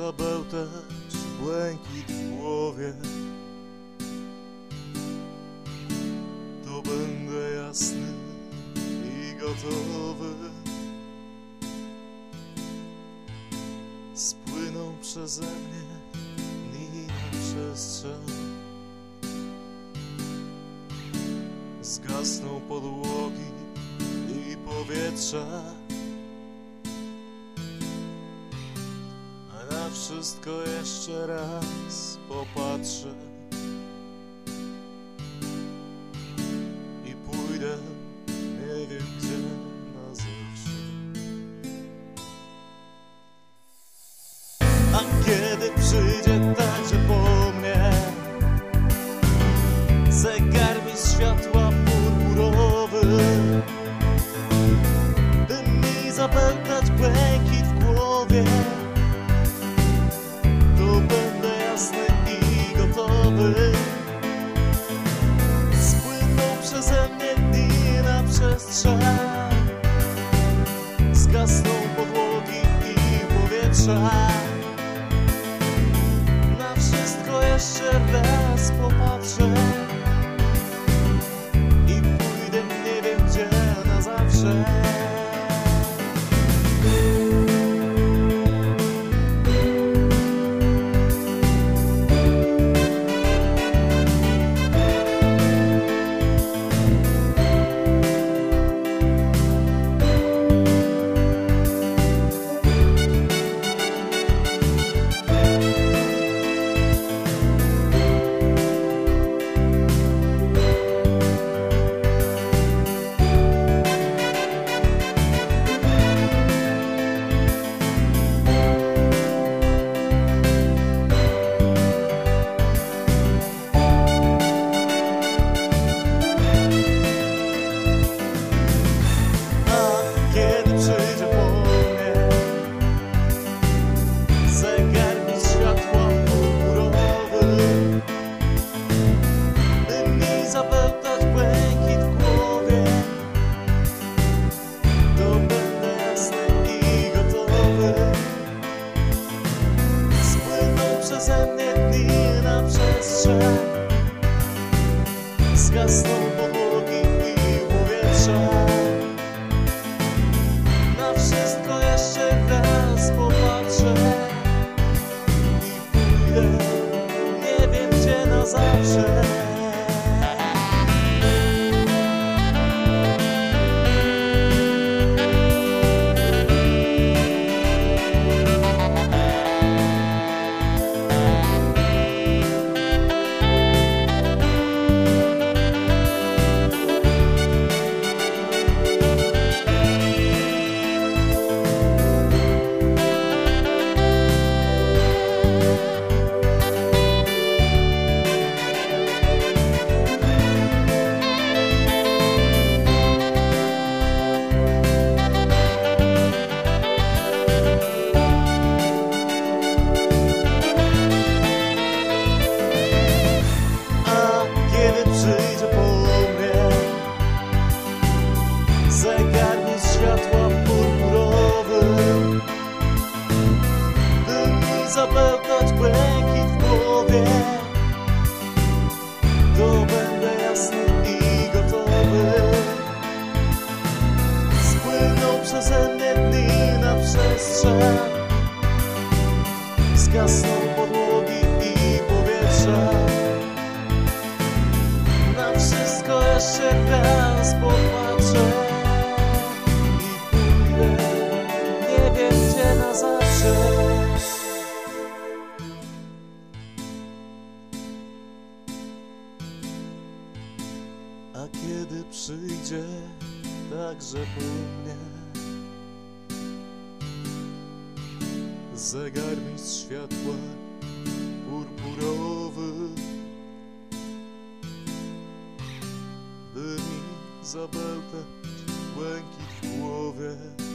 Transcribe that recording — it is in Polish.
zabełtać błękit w głowie. To będę jasny i gotowy. Spłyną przeze mnie dni na przestrzeń. Zgasną podłogi i powietrza wszystko jeszcze raz popatrzę przestrzeń Zgasną podłogi i powietrza Na wszystko jeszcze raz pamiętni na błękit w głowie, to będę jasny i gotowy. Spłyną przeze mnie dni na przestrzeń, zgasną podłogi i powietrza. Na wszystko jeszcze raz popatrzę I pójdę nie wiem gdzie na zawsze A kiedy przyjdzie także po mnie Zegarmistrz światła purpurowy by mi zabełtać błękit w głowie.